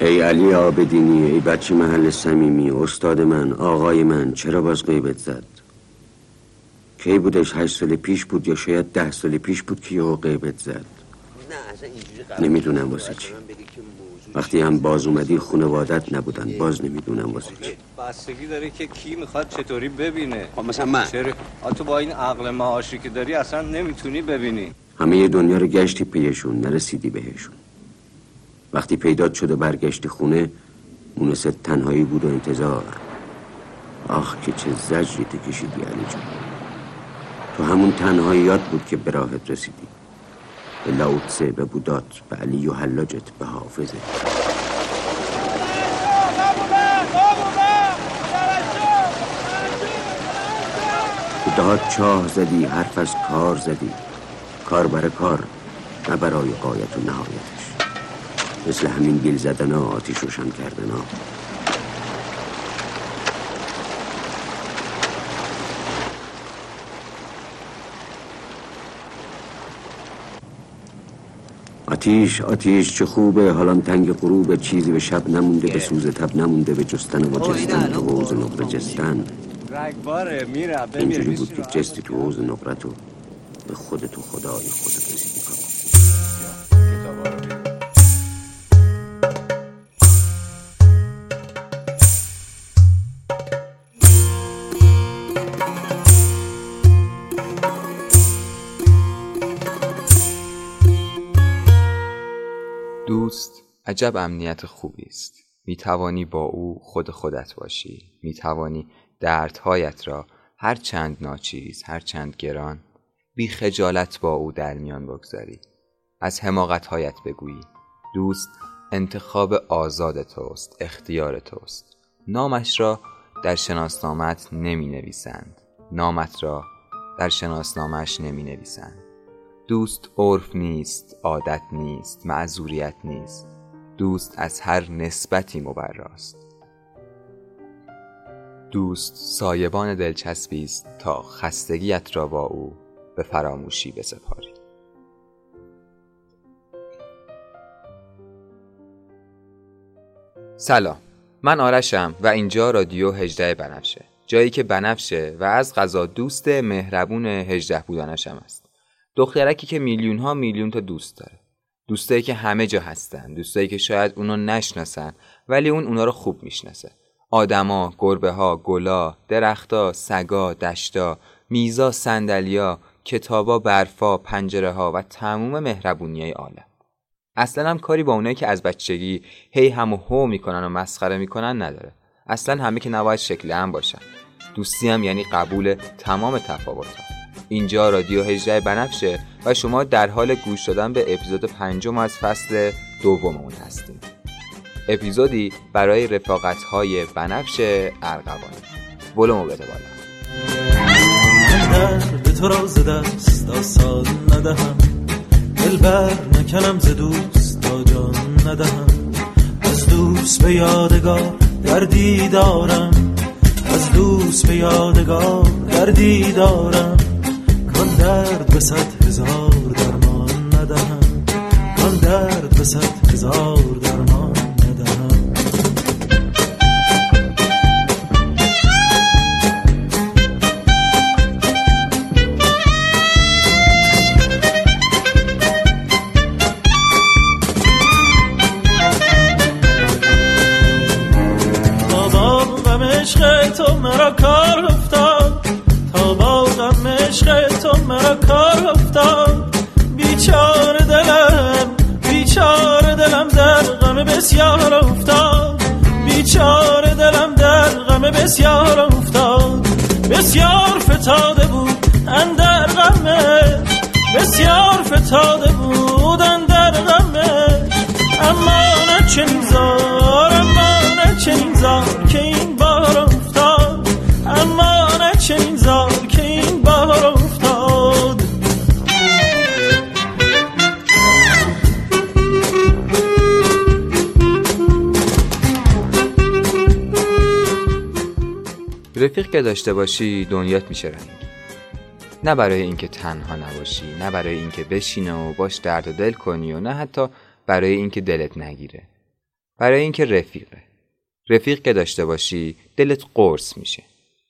ای علی آبدینی ای بچه محل صمیمی استاد من آقای من چرا باز غیبت زد؟ کی بودش هشت سال پیش بود یا شاید ده سال پیش بود که یهو غیبت زد؟ نمی‌دونم واسه چی. وقتی هم باز اومدی خانوادت نبودن باز نمی‌دونم واسه چی. بستگی داره که کی می‌خواد چطوری ببینه. خب مثلا من. چرا؟ تو با این عقل معاشی که داری اصلا نمی‌تونی ببینی. همه دنیا رو گشتی پیشون نرسیدی بهشون. وقتی پیدات شد و برگشتی خونه مونست تنهایی بود و انتظار. آخ که چه زجری تو کشیدی علی جان. تو همون تنهاییات بود که به راحت رسیدی. به لاوتسه به بودات به علی و حلاجت به حافظه به دهات چاه زدی حرف از کار زدی. کار برای کار نه برای قایت و نهایتش مثل همین گیل زدن ها آتیش روشن کردن ها. آتیش آتیش چه خوبه. حالا تنگ غروب چیزی به شب نمونده به سوز تب نمونده به جستن و جستن تو حوز نقره جستن. اینجوری بود که جستی تو حوز نقرتو به خودت و خدای خودت رسیدی. عجب امنیت خوبی است. می توانی با او خود خودت باشی. می توانی دردهایت را هر چند ناچیز هر چند گران بی خجالت با او در میان بگذاری. از حماقتهایت بگویی دوست انتخاب آزاد توست اختیار توست. نامش را در شناسنامت نمی نویسند نامت را در شناسنامش نمی نویسند دوست عرف نیست عادت نیست معذوریت نیست. دوست از هر نسبتی مبراست. دوست سایبان دلچسبی است تا خستگیت را با او به فراموشی بسپاری. سلام من آرشم و اینجا رادیو هجده بنفشه جایی که بنفشه و از غذا دوست مهربون هجده بودنشم است. دخترکی که میلیون ها میلیون تا دوست داره. دوستایی که همه جا هستن دوستایی که شاید اونو نشناسن ولی اون اونا رو خوب می‌شناسه. آدما، گربه ها، گلا، درختا، سگا، دشتا، میزا، صندلیا، کتابا، برفا، پنجره ها و تموم مهربونی های عالم. اصلا هم کاری با اونایی که از بچگی هی هم و هو می‌کنن و مسخره می‌کنن نداره. اصلا همه که نباید شکل هم باشن. دوستی هم یعنی قبول تمام تفاوت ها. اینجا رادیو هجده بنفشه و شما در حال گوش دادن به اپیزود پنجم از فصل دوممون هستیم اپیزودی برای رفاقت های بنفش ارغوانی. بلومو بده بالا. به تو را ز دست آسان ندهم. دل بر نکنم ز دوست تا جان ندهم. از دوست به یادگار دردی دارم. از دوست به یادگار دردی دارم. درد به صد هزار درمان ندهم. کان درد به صد هزار درمان غم بسیار افتاد. بیچاره دلم در غم بسیار افتاد. بسیار فتاده بود اندر غمش بسیار فتاده بود اندر غمش اما نه چنین زار اما نه چنین زار که رفیق که داشته باشی دنیات میشه رنگ. نه برای اینکه تنها نباشی نه برای اینکه بشینه و باش درد و دل کنی و نه حتی برای اینکه دلت نگیره. برای اینکه رفیقه. رفیق که داشته باشی دلت قرص میشه.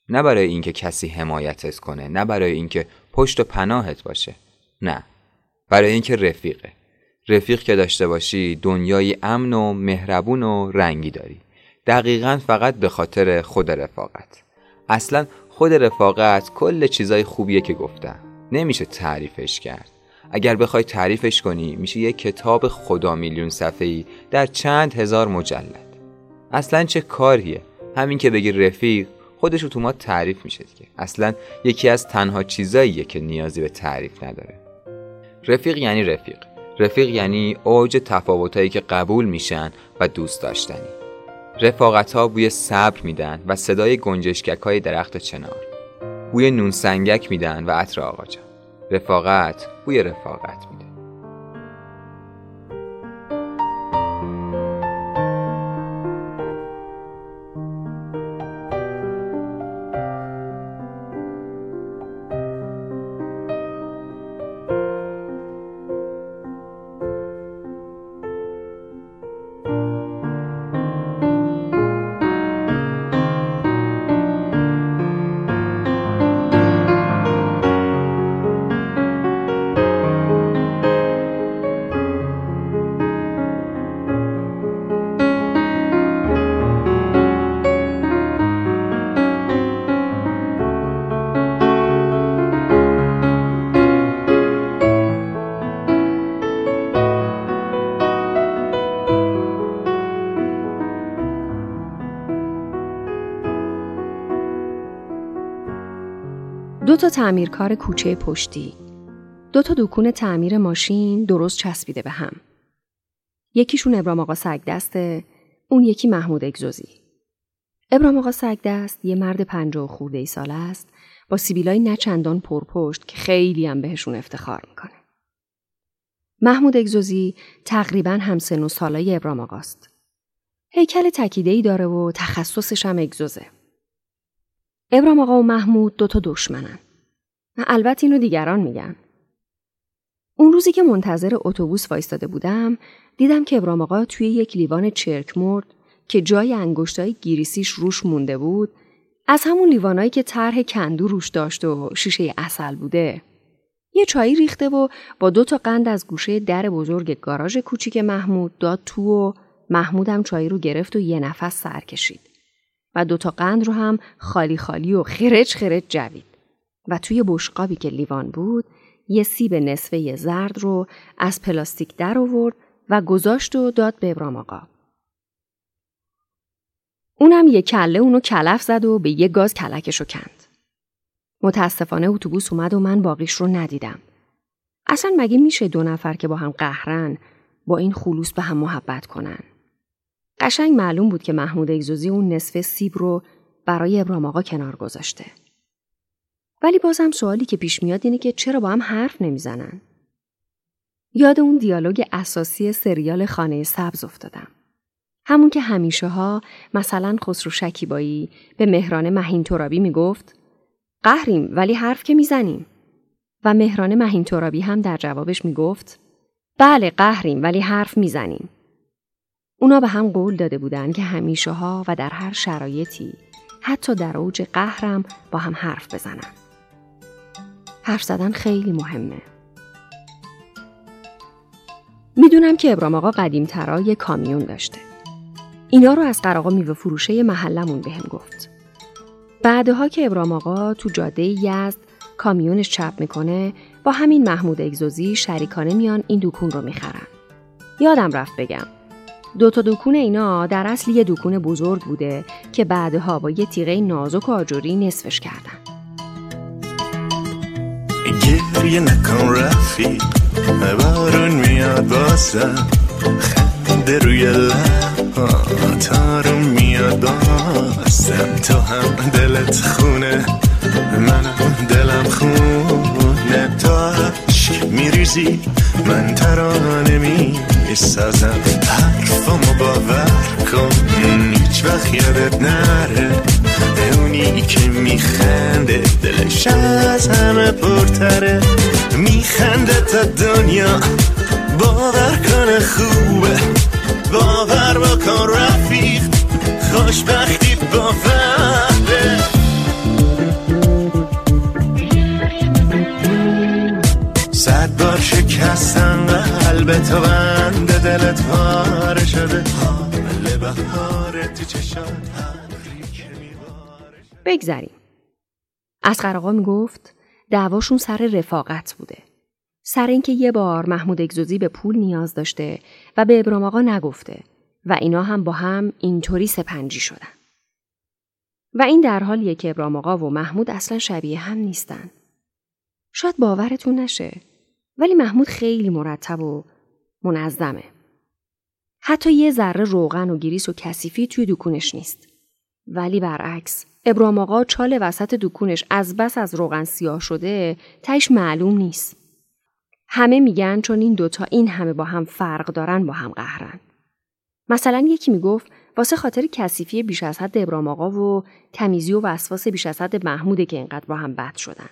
نه برای اینکه کسی حمایتت کنه نه برای اینکه پشت و پناهت باشه. نه. برای اینکه رفیقه. رفیق که داشته باشی دنیای امن و مهربون و رنگی داری. دقیقا فقط به خاطر خود رفاقت. اصلا خود رفاقت کل چیزای خوبیه که گفتم. نمیشه تعریفش کرد. اگر بخوای تعریفش کنی میشه یه کتاب خدا میلیون صفحه‌ای در چند هزار مجلد. اصلا چه کاریه؟ همین که بگی رفیق خودش اتومات تعریف میشه دیگه. اصلا یکی از تنها چیزاییه که نیازی به تعریف نداره. رفیق یعنی رفیق. رفیق یعنی اوج تفاوتایی که قبول میشن و دوست داشتنی. رفاقت ها بوی صبر میدن و صدای گنجشکک های درخت چنار. بوی نون سنگک میدن و عطر آقا رفاقت بوی رفاقت میدن دو تا تعمیرکار کوچه پشتی. دو تا دکون تعمیر ماشین درست چسبیده به هم. یکیشون ابرام آقا سگدسته اون یکی محمود اگزوزی. ابرام آقا سگدست یه مرد پنجاه و خورده ای سال است با سیبیلای نچندان پرپشت که خیلی هم بهشون افتخار می‌کنه. محمود اگزوزی تقریبا همسن و سالای ابرام آقاست. هیکل تکیده ای داره و تخصصش هم اگزوزه. ابرام آقا و محمود دوتا دشمنن. البته اینو دیگران میگن. اون روزی که منتظر اتوبوس وایستاده بودم دیدم که ابرام آقا توی یک لیوان چرک مرد که جای انگشتای گیریسیش روش مونده بود از همون لیوانایی که طرح کندو روش داشت و شیشه اصل بوده یه چایی ریخته و با دو تا قند از گوشه در بزرگ گاراژ کوچیک محمود داد تو و محمودم چایی رو گرفت و یه نفس سر کشید و دوتا قند رو هم خالی خالی و خرج خرج جوید و توی بشقابی که لیوان بود یه سیب نصفه زرد رو از پلاستیک در آورد و گذاشت و داد به ابرام آقا. اونم یه کله اونو کلف زد و به یه گاز کلکشو کند. متاسفانه اتوبوس اومد و من باقیش رو ندیدم. اصلا مگه میشه دو نفر که با هم قهرن با این خلوص به هم محبت کنن؟ قشنگ معلوم بود که محمود اگزوزی اون نصف سیب رو برای ابرام آقا کنار گذاشته. ولی بازم سوالی که پیش میاد اینه که چرا با هم حرف نمی‌زنن؟ یاد اون دیالوگ اساسی سریال خانه سبز افتادم. همون که همیشه ها مثلا خسرو شکیبایی به مهران مهین ترابی می‌گفت قهریم ولی حرف که می‌زنیم و مهران مهین ترابی هم در جوابش می‌گفت بله قهریم ولی حرف می‌زنیم اونا به هم قول داده بودن که همیشه ها و در هر شرایطی حتی در اوج قهرم با هم حرف بزنن. حرف زدن خیلی مهمه. می‌دونم که ابرام آقا قدیم ترا یه کامیون داشته. اینا رو از قراقا میوه فروشه محلمون بهم گفت. بعدها که ابرام آقا تو جاده یزد کامیونش چپ می‌کنه با همین محمود اگزوزی شریکانه میان این دکون رو می‌خرن. یادم رفت بگم دو تا دکون اینا در اصل یه دکون بزرگ بوده که بعدها با یه تیغه نازک و آجوری نصفش کردن. گریه نکن رفیق بارون میاد باسم خنده روی لب میاد باسم تو هم دلت خونه منم دلم خونه. تو عشق میریزی من ترانه می سازم حرفمو باور کن. هیچ وقت یادت نره. اونی که میخنده دلش از همه پرتره. میخنده تا دنیا. باور کنه خوبه. باور بکن رفیق. خوشبختی با وحده. صد بار شکستن قلب تو دلت پاره شده بگذریم. اسقر آقا می‌گفت دعواشون سر رفاقت بوده. سر اینکه یه بار محمود اگزوزی به پول نیاز داشته و به ابرام آقا نگفته و اینا هم با هم اینطوری سپنجی شدن. و این در حالیه که ابرام آقا و محمود اصلا شبیه هم نیستن. شاید باورتون نشه ولی محمود خیلی مرتب و منظمه. حتی یه ذره روغن و گریس و کثیفی توی دکونش نیست. ولی برعکس ابرام آقا چال وسط دکونش از بس از روغن سیاه شده تش معلوم نیست. همه میگن چون این دوتا این همه با هم فرق دارن با هم قهرن. مثلا یکی می‌گفت واسه خاطر کثیفی بیش از حد ابرام آقا و تمیزی و وسواس بیش از حد محموده که اینقدر با هم بد شدن.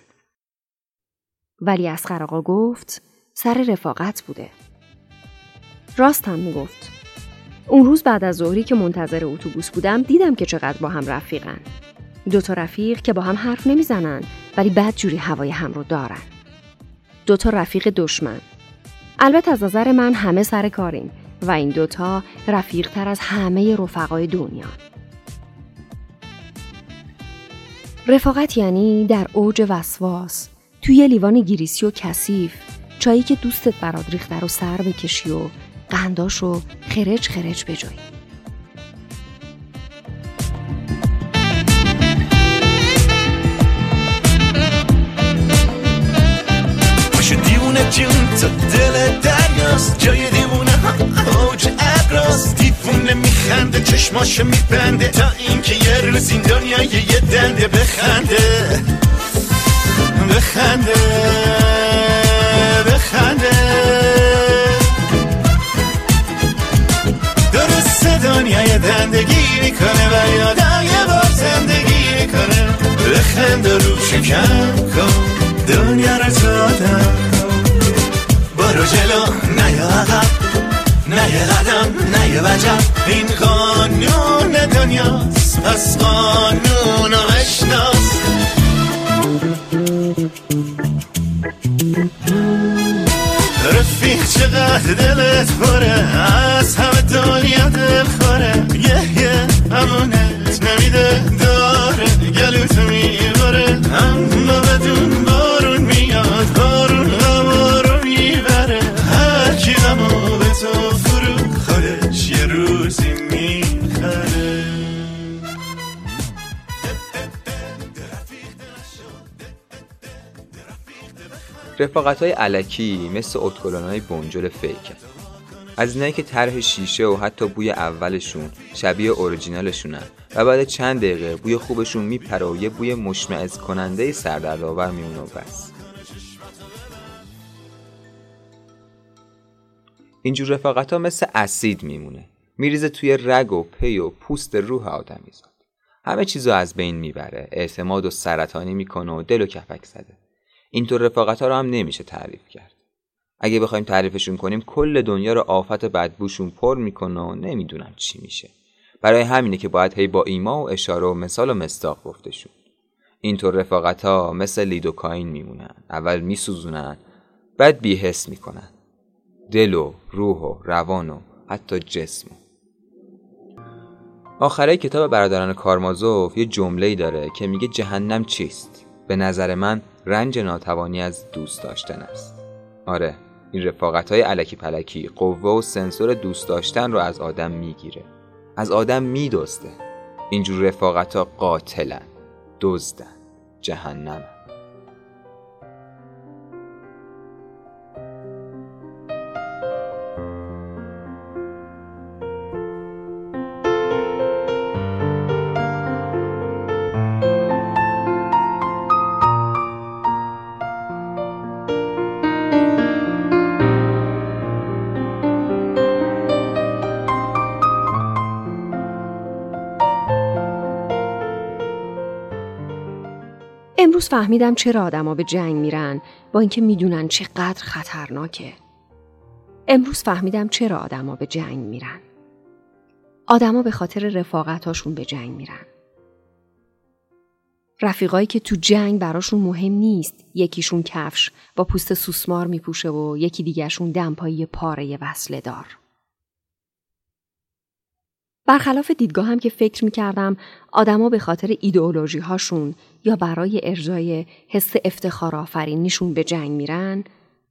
ولی اسخر آقا گفت سر رفاقت بوده. راست هم می‌گفت. اون روز بعد از ظهری که منتظر اتوبوس بودم دیدم که چقدر با هم رفیقن. دو تا رفیق که با هم حرف نمی‌زنن ولی بد جوری هوای هم رو دارن. دو تا رفیق دشمن. البته از نظر من همه سر کاریم و این دوتا رفیق تر از همه رفقای دنیا. رفاقت یعنی در اوج وسواس توی لیوان گریسی و کثیف چایی که دوستت برات ریخته رو سر بکشی و قنداش رو خرج خرج بجوی. باشه دیوونه جون تو دل دریاست جای دیوونه ها اوج ابراست. دیوونه میخنده چشماشو میبنده تا اینکه یه روز این دنیا یه دنده بخنده. بخنده بخنده. دنیای دندگی می‌کنه و یادم یه بار زندگی می‌کنه. بخند و رو شکم کن دنیا رو زادم برو جلو نه یا عقب نه یه قدم نه یه وجب. این قانون دنیاست پس قانون رو بشناس. رفیق چقدر دلت پره از همه دنیا دل خوره یه یه همونت نمیده داره. گلوتو میباره اما بدون بارون میاد. بارون غما رو می‌بره. هر کی غمو به تو فرو خودش یه روزی می‌خره. رفاقت های علکی مثل اتکلون های بنجل فیک. از اینایی که طرح شیشه و حتی بوی اولشون شبیه اوریجینالشونن و بعد چند دقیقه بوی خوبشون میپره و یه بوی مشمعز کننده سردردآور میمونه و بس. اینجور رفاقت ها مثل اسید میمونه. میریزه توی رگ و پی و پوست روح آدمیزاد همه چیزو از بین می‌بره اعتماد و سرطانی می‌کنه و دل و کفک زده. اینطور رفاقت ها رو هم نمیشه تعریف کرد. اگه بخوایم تعریفشون کنیم کل دنیا رو آفت بدبوشون پر می‌کنه و نمی‌دونم چی میشه. برای همینه که باید هی با ایما و اشاره و مثال و مستاق گفتشون. اینطور رفاقت ها مثل لیدوکاین میمونن اول میسوزونن بعد بیحس می‌کنن. دل و روح و روان و حتی جسم. آخره کتاب برادران کارمازوف یه جمله‌ای داره که میگه جهنم چیست؟ به نظر من رنج ناتوانی از دوست داشتن است. آره این رفاقت های علکی پلکی قوه و سنسور دوست داشتن رو از آدم می‌گیره. از آدم میدسته اینجور رفاقت ها قاتلن دزدن جهنم امروز فهمیدم چرا آدما به جنگ میرن با اینکه می‌دونن چقدر خطرناکه. امروز فهمیدم چرا آدما به جنگ میرن. آدما به خاطر رفاقتاشون به جنگ میرن. رفیقایی که تو جنگ براشون مهم نیست یکیشون کفش با پوست سوسمار میپوشه و یکی دیگرشون دمپایی پاره وصله دار. برخلاف دیدگاه هم که فکر می‌کردم آدما به خاطر ایدئولوژی هاشون یا برای ارجای حس افتخار آفرینیشون به جنگ میرن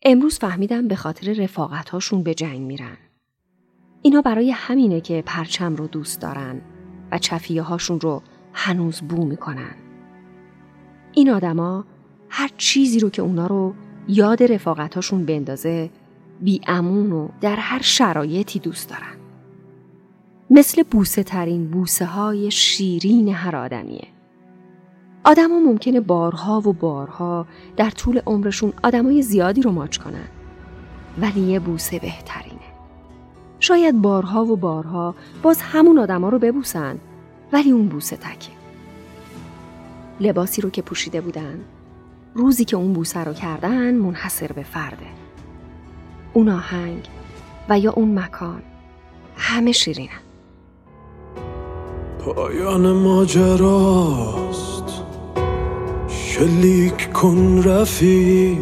امروز فهمیدم به خاطر رفاقت هاشون به جنگ میرن. اینا برای همینه که پرچم رو دوست دارن و چفیه هاشون رو هنوز بو می‌کنن. این آدما هر چیزی رو که اونا رو یاد رفاقتاشون بندازه بی امون و در هر شرایطی دوست دارن. مثل بوسه ترین بوسه های شیرین هر آدمیه. آدما ممکنه بارها و بارها در طول عمرشون آدمای زیادی رو ماچ کنن. ولی یه بوسه بهترینه. شاید بارها و بارها باز همون آدما رو ببوسن ولی اون بوسه تکه. لباسی رو که پوشیده بودن روزی که اون بوسه رو کردن منحصر به فرده. اون آهنگ و یا اون مکان همه شیرینن. پایان ماجراست. شلیک کن رفیق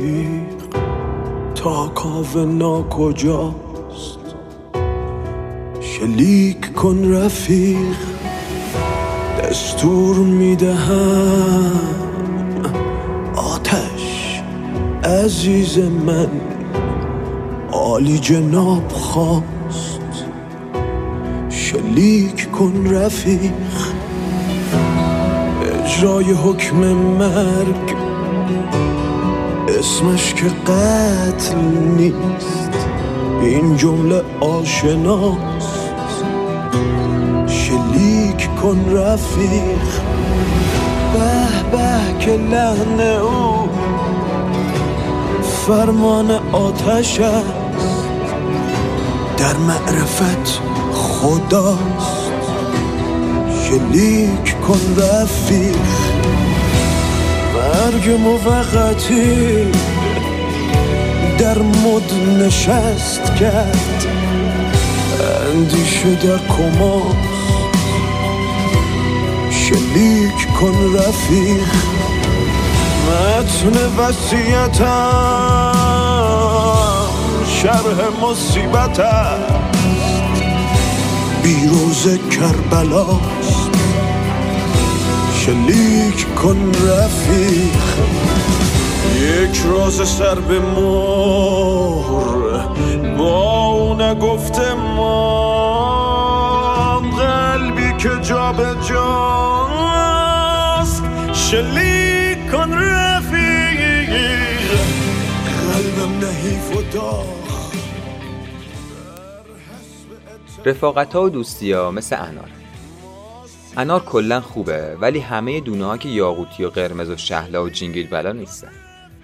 تا کاو ناکجاست. شلیک کن رفیق دستور می‌دهم. آتش عزیز من عالی جناب خواست شلیک کن رفیق. اجرای حکم مرگ اسمش که قتل نیست. این جمله آشناست. شلیک کن رفیق. به به که لحن او فرمان آتش است. در معرفت خداست شلیک کن رفیق مرگ موقتی در مد نشست کرد. اندیشه در کماست شلیک کن رفیق. متن وسیعتم شرح مصیبت است بیروز کربلاست. شلیک کن رفیق. یک راز سر به مهر. با او نگفته ما قلبی که جا به جاست. شلیک کن رفیق. قلبم نحیف و داغ رفاقت ها و دوستی ها مثل انار. انار کلا خوبه ولی همه دونه ها که یاقوتی و قرمز و شهلا و جینگیل بلا نیستن.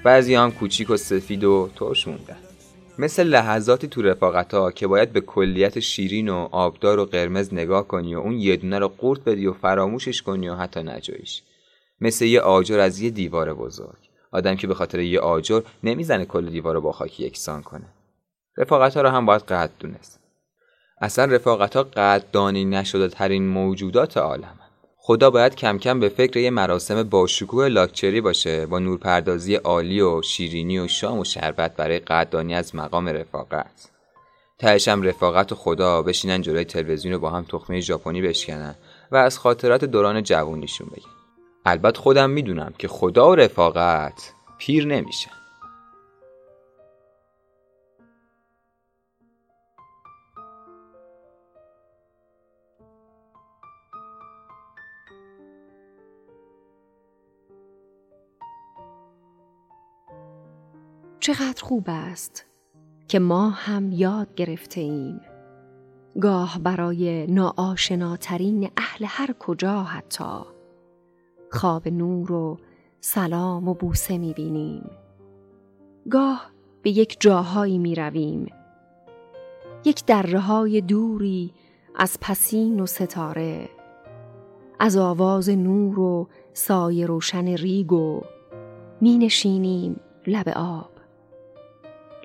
بعضی هم کوچیک و سفید و ترش موندن. مثل لحظاتی تو رفاقت ها که باید به کلیت شیرین و آبدار و قرمز نگاه کنی و اون یه دونه رو قورت بدی و فراموشش کنی و حتی نجویش مثل یه آجر از یه دیوار بزرگ. آدم که به خاطر یه آجر نمی‌زنه کل دیوار رو با خاکی یکسان کنه. رفاقت ها رو هم باید قد دونست. اصلا رفاقت ها قدردانی نشده ترین موجودات عالم. خدا باید کم کم به فکر یه مراسم باشکوه لاکچری باشه با نورپردازی عالی و شیرینی و شام و شربت برای قدردانی از مقام رفاقت. تهشم رفاقت و خدا بشینن جلوی تلویزیون رو با هم تخمه ژاپنی بشکنن و از خاطرات دوران جوونیشون بگن. البته خودم می‌دونم که خدا و رفاقت پیر نمیشه چقدر خوب است که ما هم یاد گرفته ایم گاه برای ناآشناترین اهل هر کجا حتی. خواب نور و سلام و بوسه می‌بینیم. گاه به یک جاهایی می رویم یک دره های دوری از پسین و ستاره. از آواز نور و سایه روشن ریگ و می نشینیم لب آب.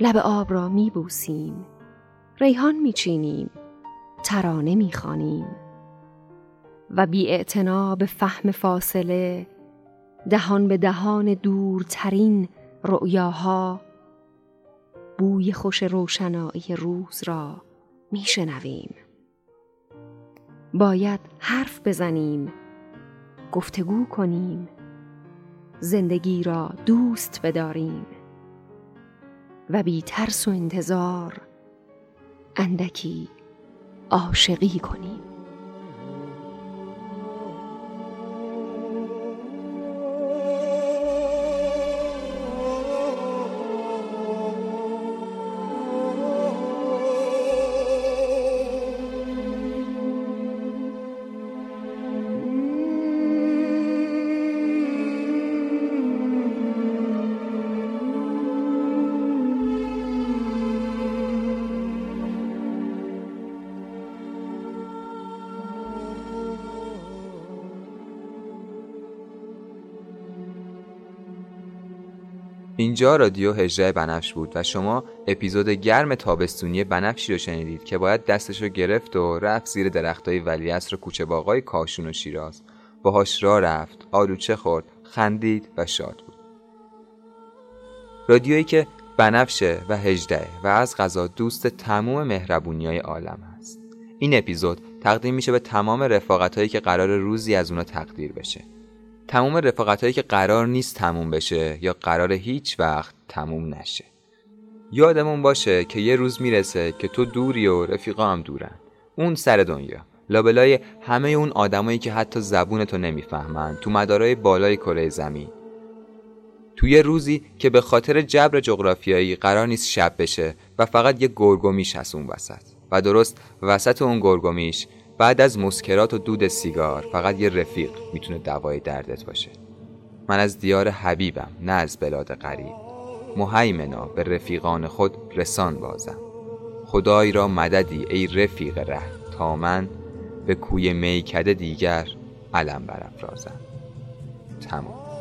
لب آب را می بوسیم. ریحان می چینیم. ترانه می‌خوانیم و بی به فهم فاصله دهان به دهان دورترین رؤیاها بوی خوش روشنایی روز را میشنویم باید حرف بزنیم گفتگو کنیم زندگی را دوست بداریم. و بی ترس و انتظار اندکی عاشقی کنیم. اینجا رادیو هجره بنفش بود و شما اپیزود گرم تابستونی بنفشی رو شنیدید که باید دستش رو گرفت و رفت زیر درختای ولیعصر و کوچه باغای کاشون و شیراز. باهاش را رفت آلوچه خورد خندید و شاد بود. رادیویی که بنفشه و هجده و از غذا دوست تموم مهربونی های عالم هست. این اپیزود تقدیم میشه به تمام رفاقت هایی که قرار روزی از اونا تقدیر بشه. تموم رفاقت هایی که قرار نیست تموم بشه یا قرار هیچ وقت تموم نشه. یادمون باشه که یه روز می‌رسه که تو دوری و رفیقا هم دورن. اون سر دنیا. لابلای همه اون آدمایی که حتی زبون تو نمی‌فهمن تو مدارای بالای کره زمین. تو یه روزی که به خاطر جبر جغرافیایی قرار نیست شب بشه و فقط یه گرگومیش هست اون وسط. و درست وسط اون گرگومیش بعد از مسکرات و دود سیگار فقط یه رفیق می‌تونه دوای دردت باشه. من از دیار حبیبم نه از بلاد غریب. مهیمنا به رفیقان خود رسان بازم. خدای را مددی ای رفیق ره. تا من به کوی میکده دیگر علم برافرازم. تمام